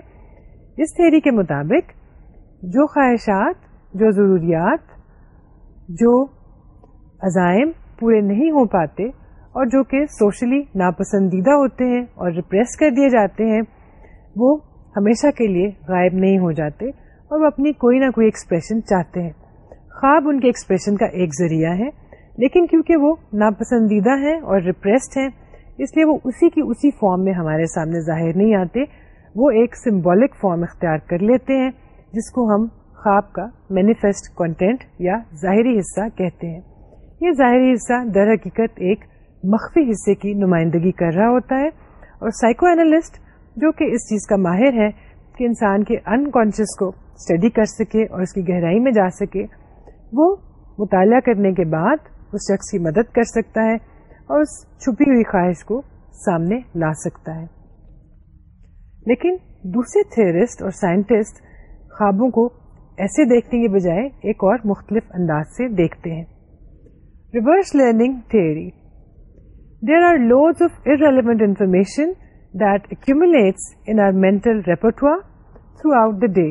اس تھیری کے مطابق جو خواہشات جو ضروریات جو عزائم پورے نہیں ہو پاتے اور جو کہ سوشلی ناپسندیدہ ہوتے ہیں اور ریپریس کر دیے جاتے ہیں وہ ہمیشہ کے لیے غائب نہیں ہو جاتے اور وہ اپنی کوئی نہ کوئی ایکسپریشن چاہتے ہیں خواب ان کے ایکسپریشن کا ایک ذریعہ ہے لیکن کیونکہ وہ ناپسندیدہ ہیں اور ریپریسڈ ہیں اس لیے وہ اسی کی اسی فارم میں ہمارے سامنے ظاہر نہیں آتے وہ ایک سمبولک فارم اختیار کر لیتے ہیں جس کو ہم خواب کا مینیفیسٹ کنٹینٹ یا ظاہری حصہ کہتے ہیں یہ ظاہری حصہ در حقیقت ایک مخفی حصے کی نمائندگی کر رہا ہوتا ہے اور سائیکو انالسٹ جو کہ اس چیز کا ماہر ہے کہ انسان کے انکانشیس کو اسٹڈی کر سکے اور اس کی گہرائی میں جا سکے وہ مطالعہ کرنے کے بعد اس شخص کی مدد کر سکتا ہے اور اس چھپی ہوئی خواہش کو سامنے لا سکتا ہے لیکن دوسرے اور سائنٹسٹ خوابوں کو ایسے دیکھنے کے بجائے ایک اور مختلف انداز سے دیکھتے ہیں reverse learning there are lots of information relevant information in our mental repertoire throughout the day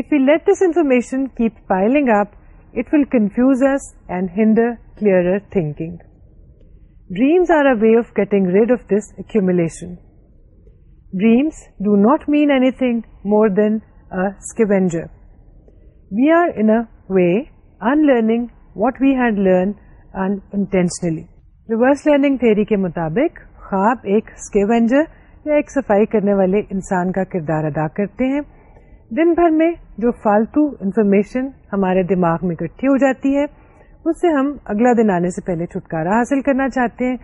if we let this information keep piling up, it will confuse us and hinder clearer thinking. Dreams are a way of getting rid of this accumulation. Dreams do not mean anything more than a scavenger. We are in a way unlearning what we had learned unintentionally. Reverse learning theory کے مطابق خواب ایک اسکیونجر یا ایک صفائی کرنے والے انسان کا کردار ادا کرتے ہیں دن بھر میں جو فالتو انفارمیشن ہمارے دماغ میں اکٹھی ہو جاتی ہے اس سے ہم اگلا دن آنے سے پہلے چھٹکارا حاصل کرنا چاہتے ہیں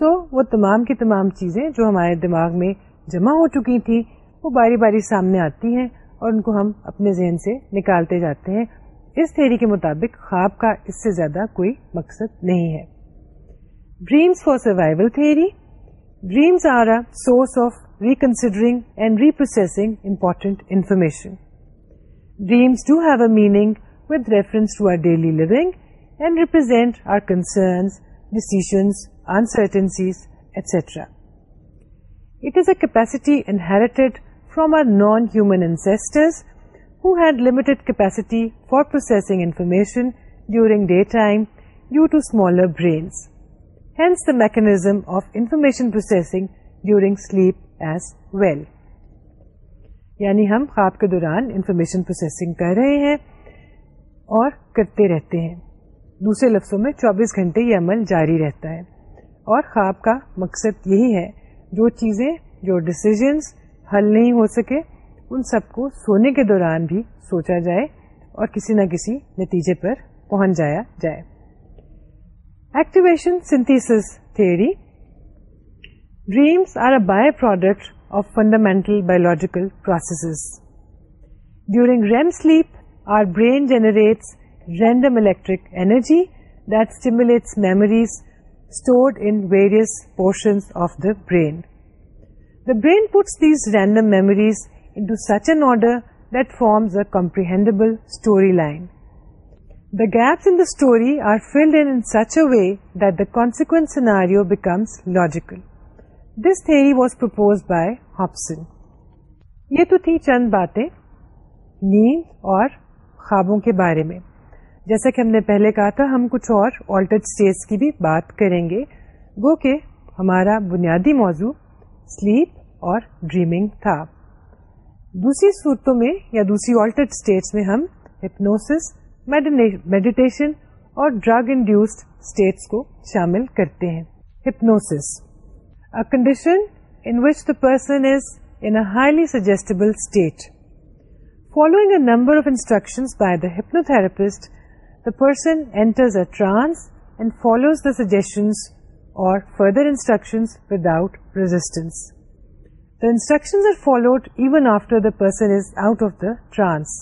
سو وہ تمام تمام کی چیزیں جو ہمارے دماغ میں جمع ہو چکی تھی وہ باری باری سامنے آتی ہیں اور ان کو ہم اپنے ذہن سے نکالتے جاتے ہیں اس تھیری کے مطابق خواب کا اس سے زیادہ کوئی مقصد نہیں ہے dreams for survival theory dreams are a source of reconsidering and reprocessing important information. Dreams do have a meaning with reference to our daily living and represent our concerns, decisions, uncertainties, etc. It is a capacity inherited from our non-human ancestors who had limited capacity for processing information during daytime due to smaller brains. Hence the mechanism of information processing during sleep یعنی ہم خواب کے دوران انفارمیشن پروسیسنگ کر رہے ہیں اور کرتے رہتے ہیں دوسرے لفظوں میں چوبیس گھنٹے یہ عمل جاری رہتا ہے اور خواب کا مقصد یہی ہے جو چیزیں جو ڈسیزنس حل نہیں ہو سکے ان سب کو سونے کے دوران بھی سوچا جائے اور کسی نہ کسی نتیجے پر پہنچ جایا جائے activation synthesis theory Dreams are a byproduct of fundamental biological processes. During REM sleep, our brain generates random electric energy that stimulates memories stored in various portions of the brain. The brain puts these random memories into such an order that forms a comprehensible storyline. The gaps in the story are filled in such a way that the consequent scenario becomes logical. This theory was propose by Hobson یہ تو تھی چند باتیں نیند اور خوابوں کے بارے میں جیسا کہ ہم نے پہلے کہا تھا ہم کچھ اور آلٹرڈ اسٹیٹس کی بھی بات کریں گے گو کہ ہمارا بنیادی موضوع سلیپ اور ڈریمنگ تھا دوسری صورتوں میں یا دوسری آلٹرڈ اسٹیٹس میں ہم ہپنوس میڈیٹیشن اور ڈرگ انڈیوسڈ اسٹیٹس کو شامل کرتے ہیں hypnosis a condition in which the person is in a highly suggestible state. Following a number of instructions by the hypnotherapist, the person enters a trance and follows the suggestions or further instructions without resistance. The instructions are followed even after the person is out of the trance.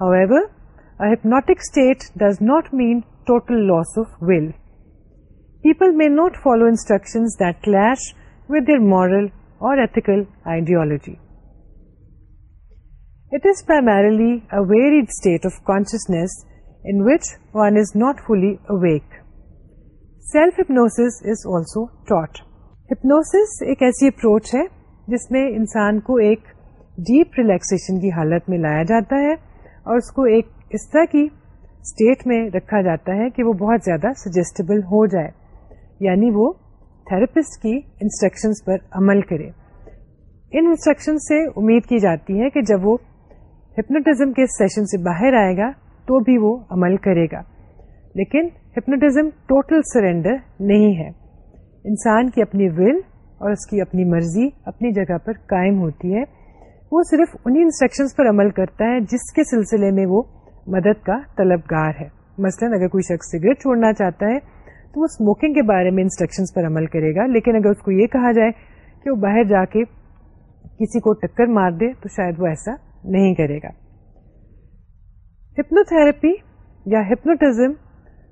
However, a hypnotic state does not mean total loss of will. People may not follow instruction clash with their moral or ethical ideology it is a varied state of consciousness in which one is not fully awake self hypnosis is also taught hypnosis ایک ایسی اپروچ ہے جس میں انسان کو ایک ڈیپ ریلیکسن کی حالت میں لایا جاتا ہے اور اس کو ایک اس طرح کی اسٹیٹ میں رکھا جاتا ہے کہ وہ بہت زیادہ سجیسٹیبل ہو جائے یعنی وہ تھراپسٹ کی انسٹرکشنز پر عمل کرے ان انسٹرکشن سے امید کی جاتی ہے کہ جب وہ ہپنوٹزم کے سیشن سے باہر آئے گا تو بھی وہ عمل کرے گا لیکن ہپنوٹزم ٹوٹل سرینڈر نہیں ہے انسان کی اپنی ول اور اس کی اپنی مرضی اپنی جگہ پر قائم ہوتی ہے وہ صرف انہی انسٹرکشنز پر عمل کرتا ہے جس کے سلسلے میں وہ مدد کا طلبگار ہے مثلاً اگر کوئی شخص سگریٹ چھوڑنا چاہتا ہے تو وہ اسموکنگ کے بارے میں انسٹرکشنز پر عمل کرے گا لیکن اگر اس کو یہ کہا جائے کہ وہ باہر جا کے کسی کو ٹکر مار دے تو شاید وہ ایسا نہیں کرے گا ہپنو تھراپی یا ہپنوٹزم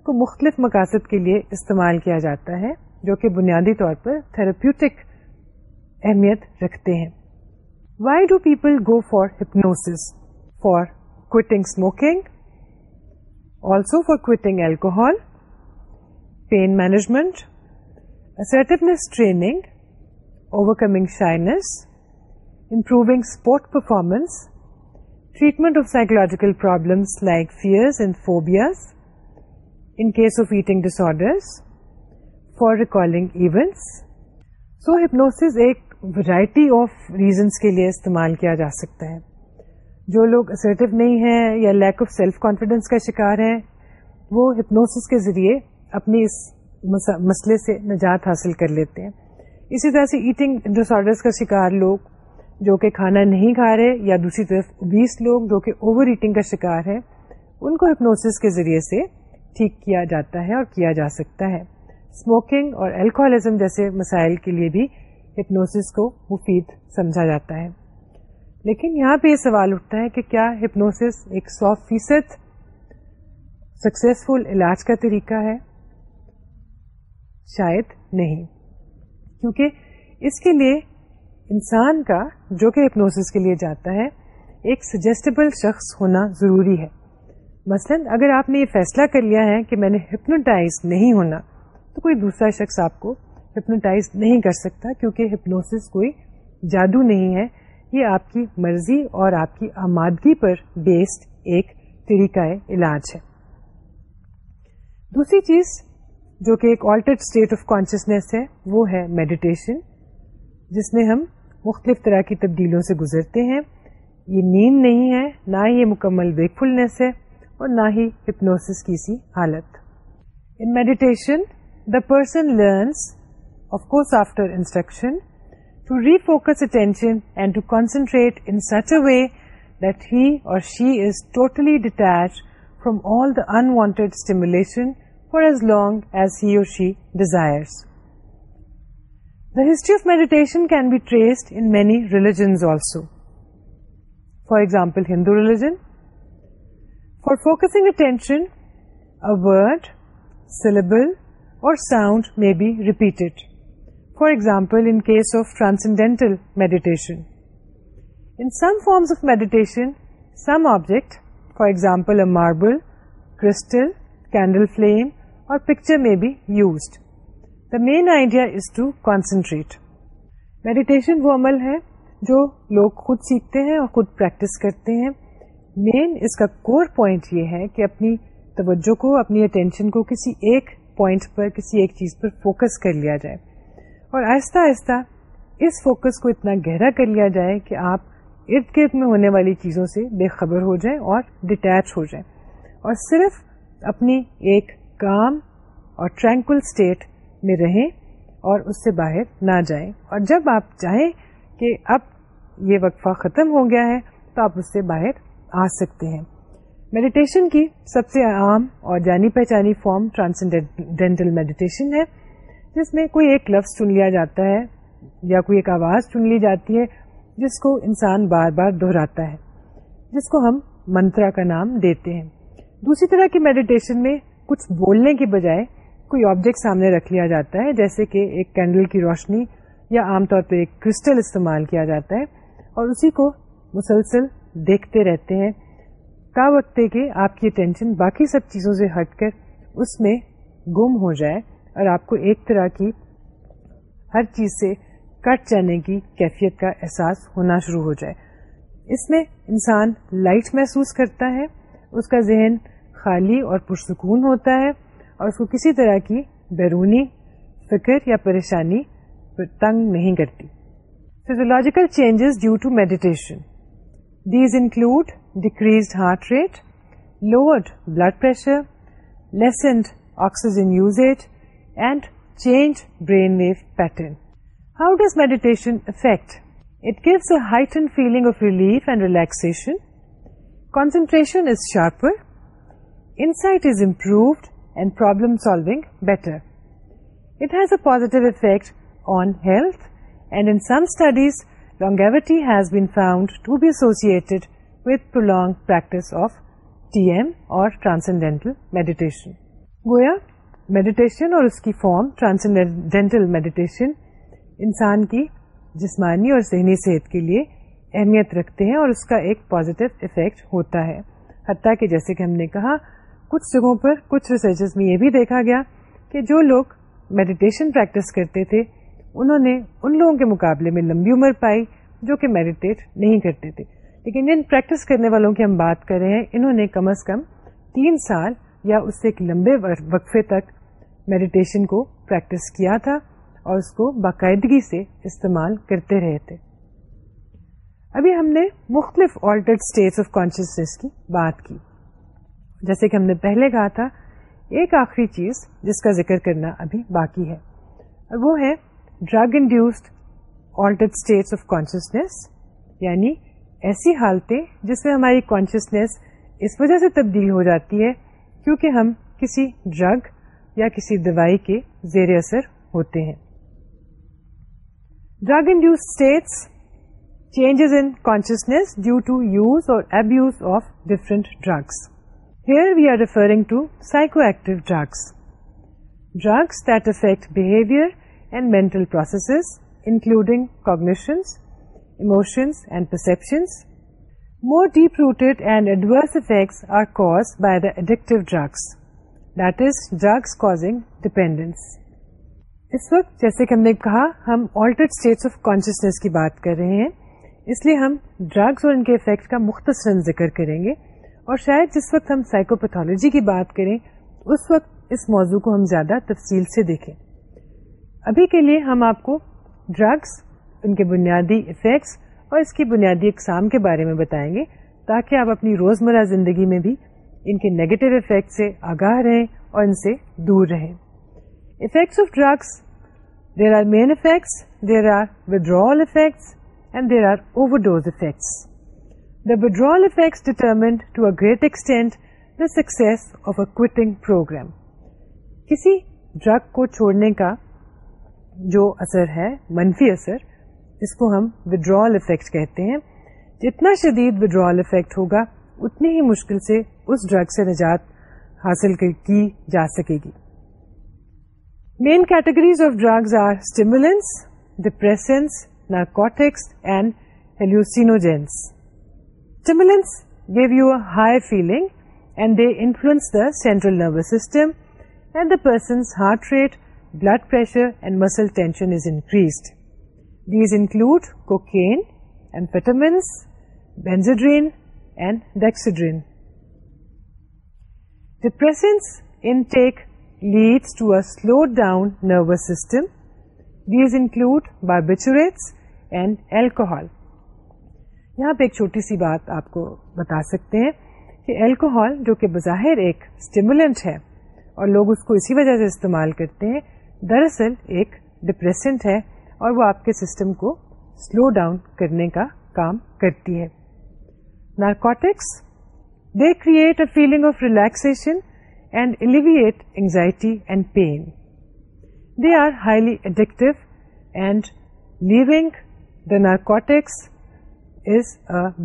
کو مختلف مقاصد کے لیے استعمال کیا جاتا ہے جو کہ بنیادی طور پر تھراپیوٹک اہمیت رکھتے ہیں why do people go for hypnosis for quitting smoking also for quitting alcohol pain management assertiveness training overcoming shyness improving sport performance treatment of psychological problems like fear in case of eating disorders for recalling events so hypnosis ایک ویرائٹی آف ریزنس کے لیے استعمال کیا جا سکتا ہے جو لوگ اسرٹیو نہیں ہیں یا لیک آف سیلف کانفیڈینس کا شکار ہیں وہ ہپنوسس کے ذریعے اپنی اس مسئلے سے نجات حاصل کر لیتے ہیں اسی طرح سے ایٹنگ ڈس آرڈرس کا شکار لوگ جو کہ کھانا نہیں کھا رہے یا دوسری طرف بیس لوگ جو کہ اوور ایٹنگ کا شکار ہے ان کو ہپنوسس کے ذریعے سے ٹھیک کیا جاتا ہے اور کیا جا سکتا ہے اسموکنگ اور الکوہلزم جیسے مسائل کے لیے بھی ہپنوسس کو مفید سمجھا جاتا ہے لیکن یہاں پہ یہ سوال اٹھتا ہے کہ کیا ہپنوسس ایک سو فیصد سکسیزفل علاج کا طریقہ ہے شاید نہیں کیونکہ اس کے لیے انسان کا جو کہ کے لیے جاتا ہے ایک سجیسٹیبل شخص ہونا ضروری ہے مثلاً فیصلہ کر لیا ہے کہ میں نے ہپنوٹائز نہیں ہونا تو کوئی دوسرا شخص آپ کو ہپنوٹائز نہیں کر سکتا کیونکہ ہپنوسس کوئی جادو نہیں ہے یہ آپ کی مرضی اور آپ کی آمادگی پر بیسڈ ایک طریقہ علاج ہے دوسری چیز جو کہ ایک آلٹرڈ اسٹیٹ آف کانشیسنیس ہے وہ ہے میڈیٹیشن جس میں ہم مختلف طرح کی تبدیلیوں سے گزرتے ہیں یہ نیند نہیں ہے نہ ہی یہ مکمل ویکفلس ہے اور نہ ہی ہپنوس کی سی حالت in meditation the person learns of course after instruction to refocus attention and to concentrate in such a way that he or she is totally detach from all the unwanted stimulation for as long as he or she desires. The history of meditation can be traced in many religions also. For example, Hindu religion. For focusing attention, a word, syllable or sound may be repeated. For example, in case of transcendental meditation. In some forms of meditation, some object, for example a marble, crystal, candle flame اور پکچر میں بھی used the main idea is to concentrate meditation وہ عمل ہے جو لوگ خود سیکھتے ہیں اور خود پریکٹس کرتے ہیں مین اس کا کور پوائنٹ یہ ہے کہ اپنی توجہ کو اپنی اٹینشن کو کسی ایک پوائنٹ پر کسی ایک چیز پر فوکس کر لیا جائے اور آہستہ آہستہ اس فوکس کو اتنا گہرا کر لیا جائے کہ آپ ارد گرد میں ہونے والی چیزوں سے بے خبر ہو جائیں اور ڈیٹیچ ہو جائیں اور صرف اپنی ایک کام اور ٹرانکول اسٹیٹ میں رہیں اور اس سے باہر نہ جائیں اور جب آپ چاہیں کہ اب یہ وقفہ ختم ہو گیا ہے تو آپ اس سے باہر آ سکتے ہیں میڈیٹیشن کی سب سے عام اور جانی پہچانی فارم ٹرانسینڈینٹل میڈیٹیشن ہے جس میں کوئی ایک لفظ چن لیا جاتا ہے یا کوئی ایک آواز چن لی جاتی ہے جس کو انسان بار بار دہراتا ہے جس کو ہم منترا کا نام دیتے ہیں دوسری طرح کی میڈیٹیشن میں کچھ بولنے کے بجائے کوئی آبجیکٹ سامنے رکھ لیا جاتا ہے جیسے کہ ایک کینڈل کی روشنی یا عام طور پہ ایک کرسٹل استعمال کیا جاتا ہے اور اسی کو مسلسل دیکھتے رہتے ہیں وقت آپ کی اٹینشن باقی سب چیزوں سے ہٹ کر اس میں گم ہو جائے اور آپ کو ایک طرح کی ہر چیز سے کٹ جانے کی کیفیت کا احساس ہونا شروع ہو جائے اس میں انسان لائٹ محسوس کرتا ہے اس کا ذہن خالی اور پرسکون ہوتا ہے اور اس کو کسی طرح کی بیرونی فکر یا پریشانی تنگ نہیں کرتی physiological changes due to meditation these include decreased heart rate lowered blood pressure lessened oxygen use and change brain wave pattern how does meditation affect it gives a height and feeling of relief and relaxation concentration is sharper positive on health گویا میڈیٹیشن اور اس کی فارم ٹرانسڈینٹل میڈیٹیشن انسان کی جسمانی اور ذہنی صحت کے لیے اہمیت رکھتے ہیں اور اس کا ایک پازیٹو افیکٹ ہوتا ہے حتیٰ کہ جیسے کہ ہم نے کہا کچھ جگہوں پر کچھ ریسرچز میں یہ بھی دیکھا گیا کہ جو لوگ میڈیٹیشن پریکٹس کرتے تھے انہوں نے ان لوگوں کے مقابلے میں لمبی عمر پائی جو کہ میڈیٹیٹ نہیں کرتے تھے لیکن جن پریکٹس کرنے والوں کی ہم بات کر رہے ہیں انہوں نے کم از کم تین سال یا اس سے ایک لمبے وقفے تک میڈیٹیشن کو پریکٹس کیا تھا اور اس کو باقاعدگی سے استعمال کرتے رہے تھے ابھی ہم نے مختلف آلٹرڈ اسٹیٹ آف کانشیسنیس کی بات کی جیسے کہ ہم نے پہلے کہا تھا ایک آخری چیز جس کا ذکر کرنا ابھی باقی ہے وہ ہے drug induced altered state of consciousness یعنی ایسی حالتیں جس میں ہماری کانشیسنیس اس وجہ سے تبدیل ہو جاتی ہے کیونکہ ہم کسی ڈرگ یا کسی دوائی کے زیر اثر ہوتے ہیں drug induce states changes in consciousness due to use or of drugs here we are referring to psychoactive drugs drugs and affect behaviour including cognitions, emotions and perceptions. More deep rooted and adverse effects are cause by the addictive drugs That is drugs causing dependence. اس وقت جیسے کہ ہم نے کہا ہم آلٹرڈ اسٹیٹس آف کانشیسنیس کی بات کر رہے ہیں اس لیے ہم ڈرگس اور ان کے افیکٹ کا مختصر ذکر کریں گے اور شاید جس وقت ہم سائیکو پیتھولوجی کی بات کریں اس وقت اس موضوع کو ہم زیادہ تفصیل سے دیکھیں ابھی کے لیے ہم آپ کو ڈرگس ان کے بنیادی افیکٹس اور اس کی بنیادی اقسام کے بارے میں بتائیں گے تاکہ آپ اپنی روز مرہ زندگی میں بھی ان کے نیگیٹو افیکٹ سے آگاہ رہیں اور ان سے دور رہیں effects of drugs there are main effects there are withdrawal effects and there are overdose effects the وڈرف detriment to a great extent کسی ڈرگ کو چھوڑنے کا جو اثر ہے منفی اثر اس کو ہم جتنا شدید وڈر افیکٹ ہوگا اتنی ہی مشکل سے اس ڈرگ سے نجات حاصل کی جا سکے گی main categories of drugs are stimulants depressants narcotics and hallucinogens Stimulants give you a high feeling and they influence the central nervous system, and the person's heart rate, blood pressure and muscle tension is increased. These include cocaine, amphetamines, benzodrine and dexedrine. Depressants intake leads to a slowed down nervous system. These include barbiturates and alcohol. یہاں پہ ایک چھوٹی سی بات آپ کو بتا سکتے ہیں کہ الکوہول جو کہ بظاہر ایک اسٹیمولنٹ ہے اور لوگ اس کو اسی وجہ سے استعمال کرتے ہیں دراصل ایک ڈپریسنٹ ہے اور وہ آپ کے سسٹم کو سلو ڈاؤن کرنے کا کام کرتی ہے narcotics they create a feeling of relaxation and alleviate anxiety and pain they are highly addictive and leaving the narcotics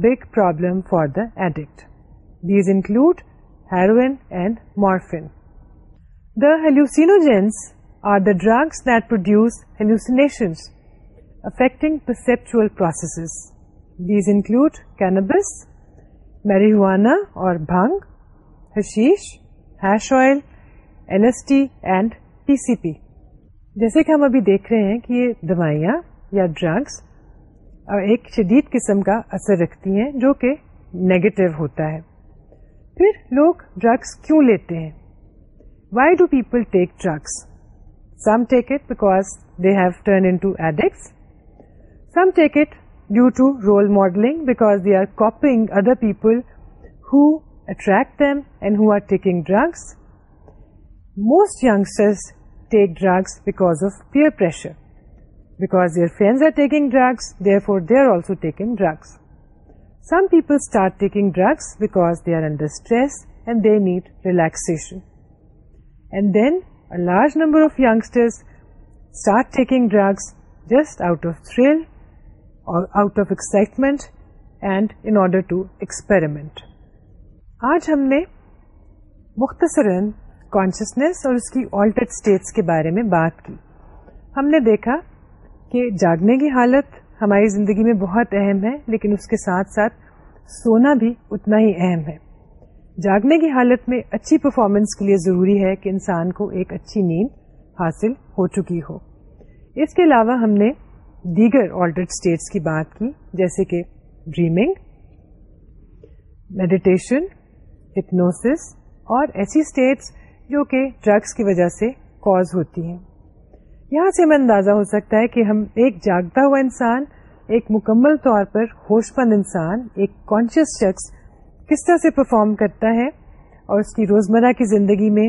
big problem for the addict these include heroin and morphine the morphine. Are the drugs the produce that affecting perceptual affecting these include cannabis include اور بھنگ حشیش hash oil hash and P C P جیسے کہ ہم ابھی دیکھ رہے ہیں کہ یہ دوائیاں یا ڈرگس ایک شدید قسم کا اثر رکھتی ہیں جو کہ نیگیٹو ہوتا ہے پھر لوگ ڈرگس کیوں لیتے ہیں why do people take drugs some take it they have turn induct some take it due to role modelling because they are copying other people who attract them and who are taking drugs most youngsters take drugs because of peer pressure آج ہم نے مختصراً کانشیسنیس اور اس کی آلٹرڈ اسٹیٹس کے بارے میں بات کی ہم نے دیکھا کہ جاگنے کی حالت ہماری زندگی میں بہت اہم ہے لیکن اس کے ساتھ ساتھ سونا بھی اتنا ہی اہم ہے جاگنے کی حالت میں اچھی پرفارمنس کے لیے ضروری ہے کہ انسان کو ایک اچھی نیند حاصل ہو چکی ہو اس کے علاوہ ہم نے دیگر آلٹرڈ اسٹیٹس کی بات کی جیسے کہ ڈریمنگ میڈیٹیشن ہپنوسس اور ایسی اسٹیٹس جو کہ ڈرگس کی وجہ سے کاز ہوتی ہیں یہاں سے ہمیں اندازہ ہو سکتا ہے کہ ہم ایک جاگتا ہوا انسان ایک مکمل طور پر ہوش مند انسان ایک کانشیس شخص کس طرح سے پرفارم کرتا ہے اور اس کی روزمرہ کی زندگی میں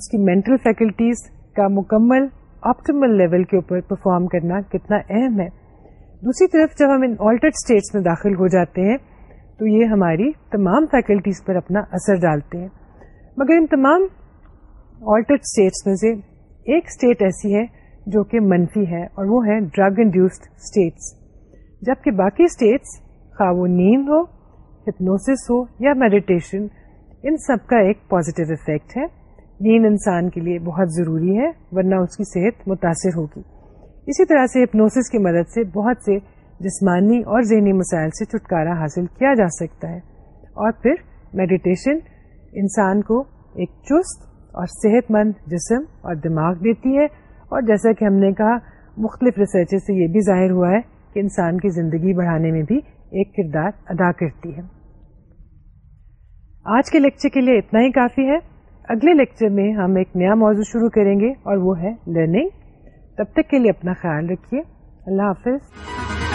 اس کی مینٹل فیکلٹیز کا مکمل آپٹیمل لیول کے اوپر پرفارم کرنا کتنا اہم ہے دوسری طرف جب ہم ان آلٹرڈ اسٹیٹس میں داخل ہو جاتے ہیں تو یہ ہماری تمام فیکلٹیز پر اپنا اثر ڈالتے ہیں مگر ان تمام آلٹرڈ اسٹیٹس میں سے ایک اسٹیٹ ایسی ہے جو کہ منفی ہے اور وہ ہے ڈرگ انڈیوسڈ اسٹیٹس جبکہ باقی اسٹیٹس وہ نیند ہو ہپنوس ہو یا میڈیٹیشن ان سب کا ایک پازیٹیو افیکٹ ہے نیند انسان کے لیے بہت ضروری ہے ورنہ اس کی صحت متاثر ہوگی اسی طرح سے ہپنوسس کی مدد سے بہت سے جسمانی اور ذہنی مسائل سے چھٹکارا حاصل کیا جا سکتا ہے اور پھر میڈیٹیشن انسان کو ایک چست اور صحت مند جسم اور دماغ دیتی ہے اور جیسا کہ ہم نے کہا مختلف ریسرچ سے یہ بھی ظاہر ہوا ہے کہ انسان کی زندگی بڑھانے میں بھی ایک کردار ادا کرتی ہے آج کے لیکچر کے لیے اتنا ہی کافی ہے اگلے لیکچر میں ہم ایک نیا موضوع شروع کریں گے اور وہ ہے لرننگ تب تک کے لیے اپنا خیال رکھیے اللہ حافظ